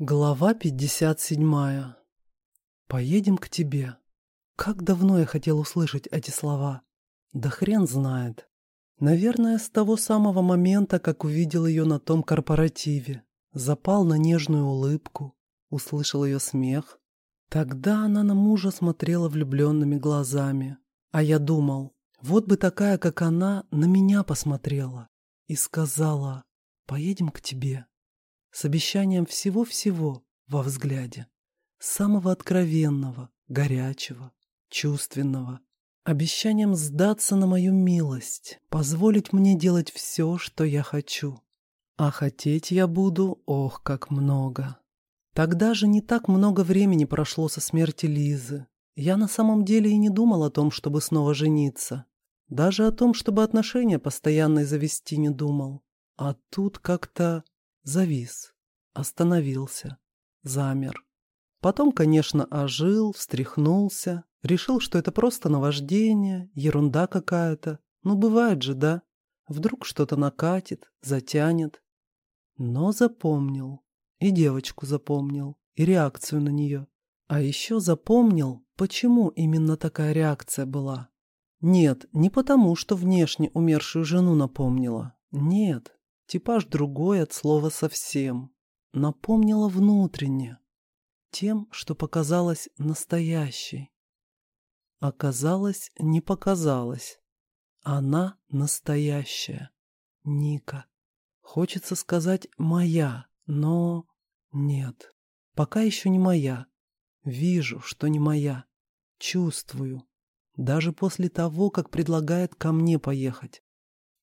Глава 57. «Поедем к тебе». Как давно я хотел услышать эти слова. Да хрен знает. Наверное, с того самого момента, как увидел ее на том корпоративе. Запал на нежную улыбку, услышал ее смех. Тогда она на мужа смотрела влюбленными глазами. А я думал, вот бы такая, как она, на меня посмотрела. И сказала, поедем к тебе с обещанием всего-всего во взгляде, самого откровенного, горячего, чувственного, обещанием сдаться на мою милость, позволить мне делать все, что я хочу. А хотеть я буду, ох, как много. Тогда же не так много времени прошло со смерти Лизы. Я на самом деле и не думал о том, чтобы снова жениться. Даже о том, чтобы отношения постоянно завести не думал. А тут как-то Завис, остановился, замер. Потом, конечно, ожил, встряхнулся, решил, что это просто наваждение, ерунда какая-то. Ну, бывает же, да? Вдруг что-то накатит, затянет. Но запомнил. И девочку запомнил, и реакцию на нее. А еще запомнил, почему именно такая реакция была. Нет, не потому, что внешне умершую жену напомнила. Нет, Типаж другой от слова совсем. Напомнила внутренне. Тем, что показалось настоящей. Оказалось, не показалось. Она настоящая. Ника. Хочется сказать «моя», но нет. Пока еще не моя. Вижу, что не моя. Чувствую. Даже после того, как предлагает ко мне поехать.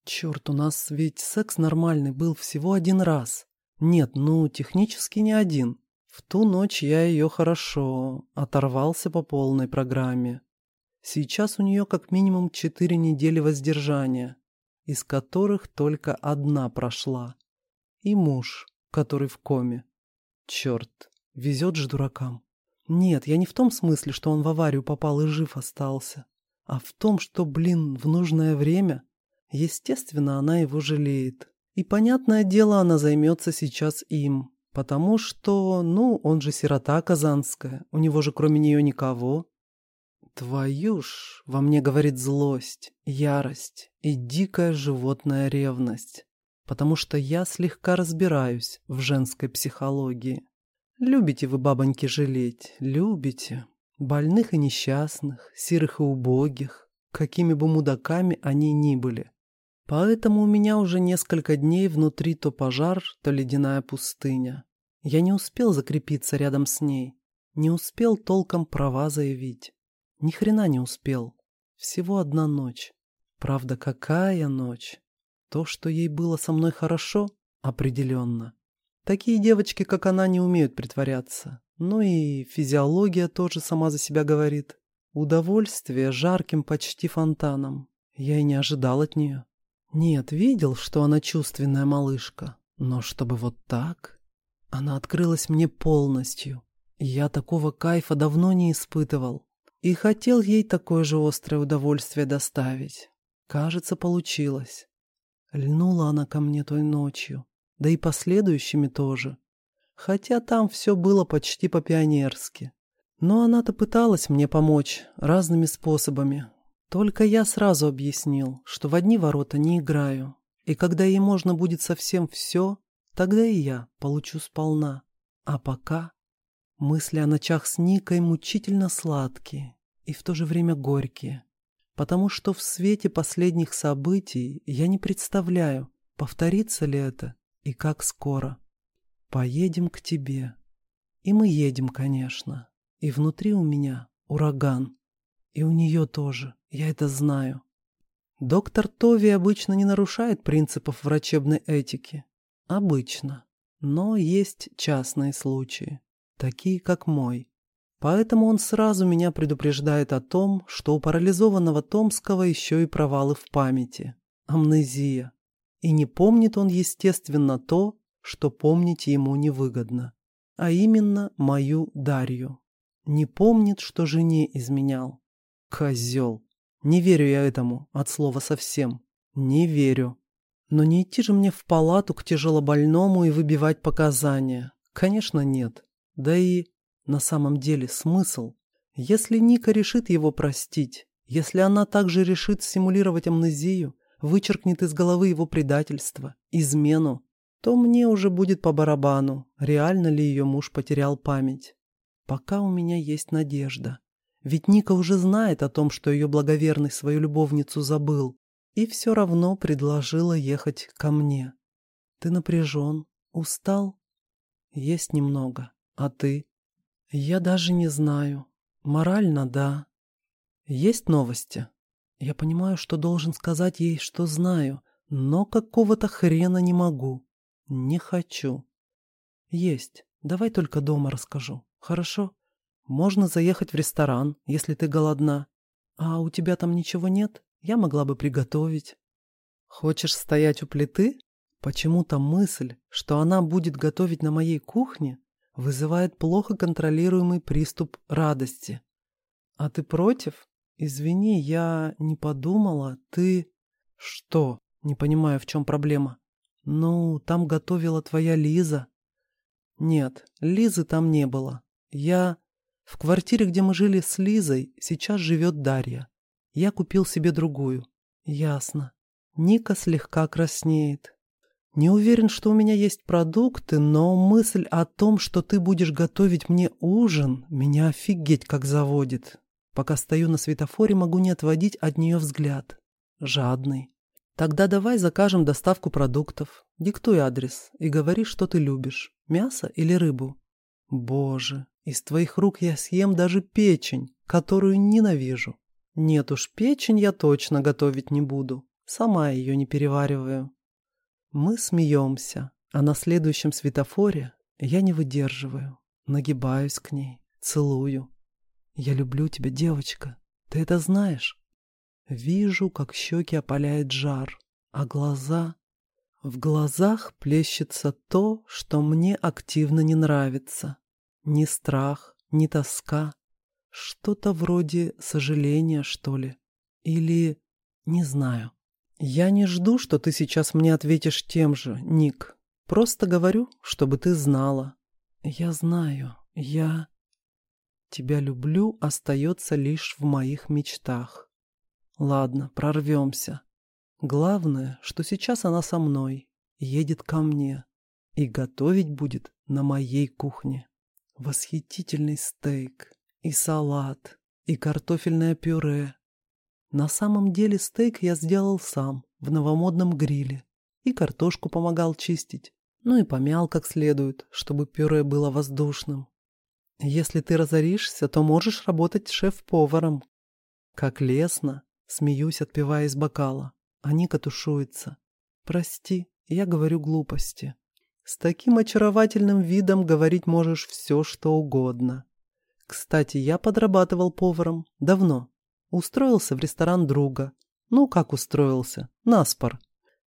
Черт, у нас ведь секс нормальный был всего один раз. Нет, ну, технически не один. В ту ночь я ее хорошо оторвался по полной программе. Сейчас у нее как минимум четыре недели воздержания, из которых только одна прошла. И муж, который в коме. Черт, везет же дуракам. Нет, я не в том смысле, что он в аварию попал и жив остался, а в том, что, блин, в нужное время Естественно, она его жалеет. И, понятное дело, она займется сейчас им. Потому что, ну, он же сирота казанская, у него же кроме нее никого. Твою ж, во мне говорит злость, ярость и дикая животная ревность. Потому что я слегка разбираюсь в женской психологии. Любите вы, бабоньки, жалеть, любите. Больных и несчастных, сирых и убогих, какими бы мудаками они ни были. Поэтому у меня уже несколько дней внутри то пожар, то ледяная пустыня. Я не успел закрепиться рядом с ней, не успел толком права заявить. Ни хрена не успел. Всего одна ночь. Правда, какая ночь? То, что ей было со мной хорошо, определенно. Такие девочки, как она, не умеют притворяться. Ну и физиология тоже сама за себя говорит. Удовольствие жарким почти фонтаном. Я и не ожидал от нее. Нет, видел, что она чувственная малышка, но чтобы вот так... Она открылась мне полностью. Я такого кайфа давно не испытывал. И хотел ей такое же острое удовольствие доставить. Кажется, получилось. Льнула она ко мне той ночью, да и последующими тоже. Хотя там все было почти по-пионерски. Но она-то пыталась мне помочь разными способами, только я сразу объяснил, что в одни ворота не играю, и когда ей можно будет совсем все, тогда и я получу сполна. А пока мысли о ночах с Никой мучительно сладкие и в то же время горькие, потому что в свете последних событий я не представляю, повторится ли это и как скоро. Поедем к тебе. И мы едем, конечно. И внутри у меня ураган. И у нее тоже. Я это знаю. Доктор Тови обычно не нарушает принципов врачебной этики. Обычно. Но есть частные случаи, такие как мой. Поэтому он сразу меня предупреждает о том, что у парализованного Томского еще и провалы в памяти. Амнезия. И не помнит он, естественно, то, что помнить ему невыгодно. А именно мою Дарью. Не помнит, что жене изменял. Козел. Не верю я этому, от слова совсем. Не верю. Но не идти же мне в палату к тяжелобольному и выбивать показания. Конечно, нет. Да и на самом деле смысл? Если Ника решит его простить, если она также решит симулировать амнезию, вычеркнет из головы его предательство, измену, то мне уже будет по барабану, реально ли ее муж потерял память. Пока у меня есть надежда. Ведь Ника уже знает о том, что ее благоверный свою любовницу забыл, и все равно предложила ехать ко мне. Ты напряжен, устал? Есть немного. А ты? Я даже не знаю. Морально, да. Есть новости? Я понимаю, что должен сказать ей, что знаю, но какого-то хрена не могу. Не хочу. Есть. Давай только дома расскажу. Хорошо? Можно заехать в ресторан, если ты голодна. А у тебя там ничего нет? Я могла бы приготовить. Хочешь стоять у плиты? Почему-то мысль, что она будет готовить на моей кухне, вызывает плохо контролируемый приступ радости. А ты против? Извини, я не подумала. Ты... Что? Не понимаю, в чем проблема. Ну, там готовила твоя Лиза. Нет, Лизы там не было. Я... В квартире, где мы жили с Лизой, сейчас живет Дарья. Я купил себе другую. Ясно. Ника слегка краснеет. Не уверен, что у меня есть продукты, но мысль о том, что ты будешь готовить мне ужин, меня офигеть как заводит. Пока стою на светофоре, могу не отводить от нее взгляд. Жадный. Тогда давай закажем доставку продуктов. Диктуй адрес и говори, что ты любишь. Мясо или рыбу? Боже, из твоих рук я съем даже печень, которую ненавижу. Нет уж, печень я точно готовить не буду. Сама ее не перевариваю. Мы смеемся, а на следующем светофоре я не выдерживаю. Нагибаюсь к ней, целую. Я люблю тебя, девочка. Ты это знаешь? Вижу, как щеки опаляет жар, а глаза... В глазах плещется то, что мне активно не нравится. Ни страх, ни тоска. Что-то вроде сожаления, что ли. Или... не знаю. Я не жду, что ты сейчас мне ответишь тем же, Ник. Просто говорю, чтобы ты знала. Я знаю. Я... Тебя люблю остается лишь в моих мечтах. Ладно, прорвемся. Главное, что сейчас она со мной, едет ко мне и готовить будет на моей кухне. Восхитительный стейк и салат и картофельное пюре. На самом деле стейк я сделал сам в новомодном гриле и картошку помогал чистить, ну и помял как следует, чтобы пюре было воздушным. Если ты разоришься, то можешь работать шеф-поваром. Как лестно. Смеюсь, отпивая из бокала. А Ника тушуется. Прости, я говорю глупости. С таким очаровательным видом говорить можешь все, что угодно. Кстати, я подрабатывал поваром. Давно. Устроился в ресторан друга. Ну, как устроился? Наспор.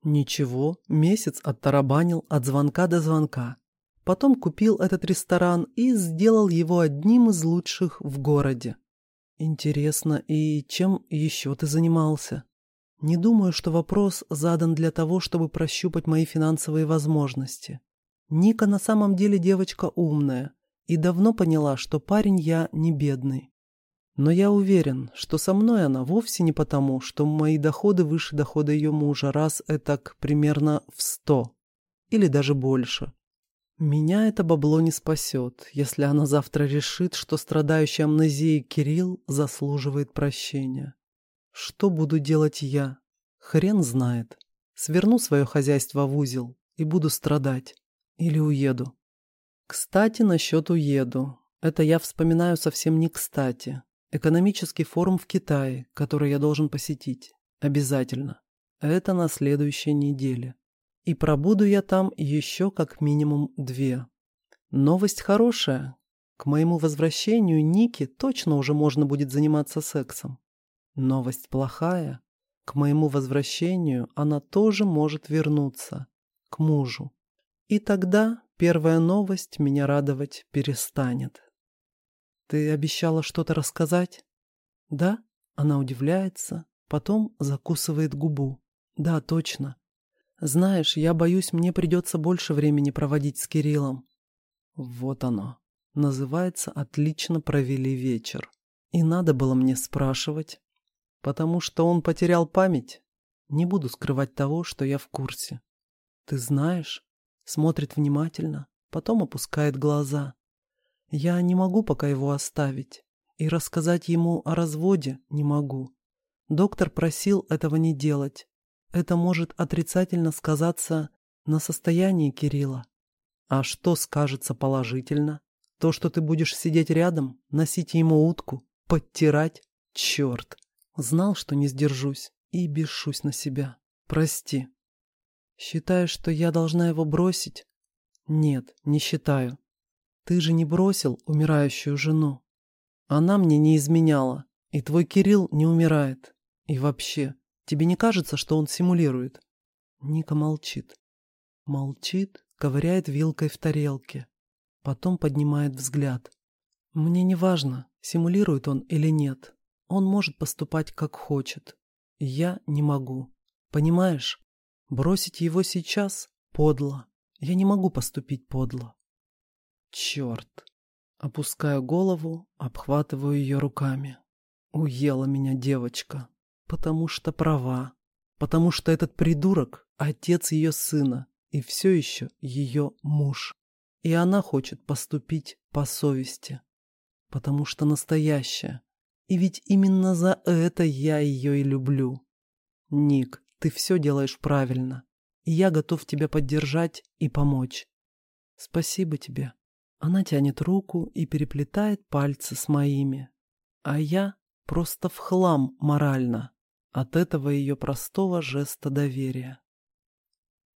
Ничего, месяц оттарабанил от звонка до звонка. Потом купил этот ресторан и сделал его одним из лучших в городе. Интересно, и чем еще ты занимался? Не думаю, что вопрос задан для того, чтобы прощупать мои финансовые возможности. Ника на самом деле девочка умная и давно поняла, что парень я не бедный. Но я уверен, что со мной она вовсе не потому, что мои доходы выше дохода ее мужа, раз это примерно в сто или даже больше. Меня это бабло не спасет, если она завтра решит, что страдающий амнезией Кирилл заслуживает прощения. Что буду делать я? Хрен знает. Сверну свое хозяйство в узел и буду страдать. Или уеду. Кстати, насчет уеду. Это я вспоминаю совсем не кстати. Экономический форум в Китае, который я должен посетить. Обязательно. Это на следующей неделе. И пробуду я там еще как минимум две. Новость хорошая. К моему возвращению Ники точно уже можно будет заниматься сексом. Новость плохая. К моему возвращению она тоже может вернуться. К мужу. И тогда первая новость меня радовать перестанет. Ты обещала что-то рассказать? Да? Она удивляется, потом закусывает губу. Да, точно. Знаешь, я боюсь, мне придется больше времени проводить с Кириллом. Вот оно. Называется «Отлично провели вечер». И надо было мне спрашивать, потому что он потерял память. Не буду скрывать того, что я в курсе. Ты знаешь, смотрит внимательно, потом опускает глаза. Я не могу пока его оставить, и рассказать ему о разводе не могу. Доктор просил этого не делать. Это может отрицательно сказаться на состоянии Кирилла. А что скажется положительно? То, что ты будешь сидеть рядом, носить ему утку, подтирать? Черт! Знал, что не сдержусь и бешусь на себя. Прости. Считаешь, что я должна его бросить? Нет, не считаю. Ты же не бросил умирающую жену. Она мне не изменяла, и твой Кирилл не умирает. И вообще, тебе не кажется, что он симулирует? Ника молчит. Молчит, ковыряет вилкой в тарелке. Потом поднимает взгляд. Мне не важно, симулирует он или нет. Он может поступать как хочет. Я не могу. Понимаешь? Бросить его сейчас подло. Я не могу поступить подло. Черт. Опускаю голову, обхватываю ее руками. Уела меня девочка. Потому что права. Потому что этот придурок — отец ее сына и все еще ее муж. И она хочет поступить по совести. Потому что настоящая. И ведь именно за это я ее и люблю. Ник, ты все делаешь правильно. И я готов тебя поддержать и помочь. Спасибо тебе. Она тянет руку и переплетает пальцы с моими. А я просто в хлам морально от этого ее простого жеста доверия.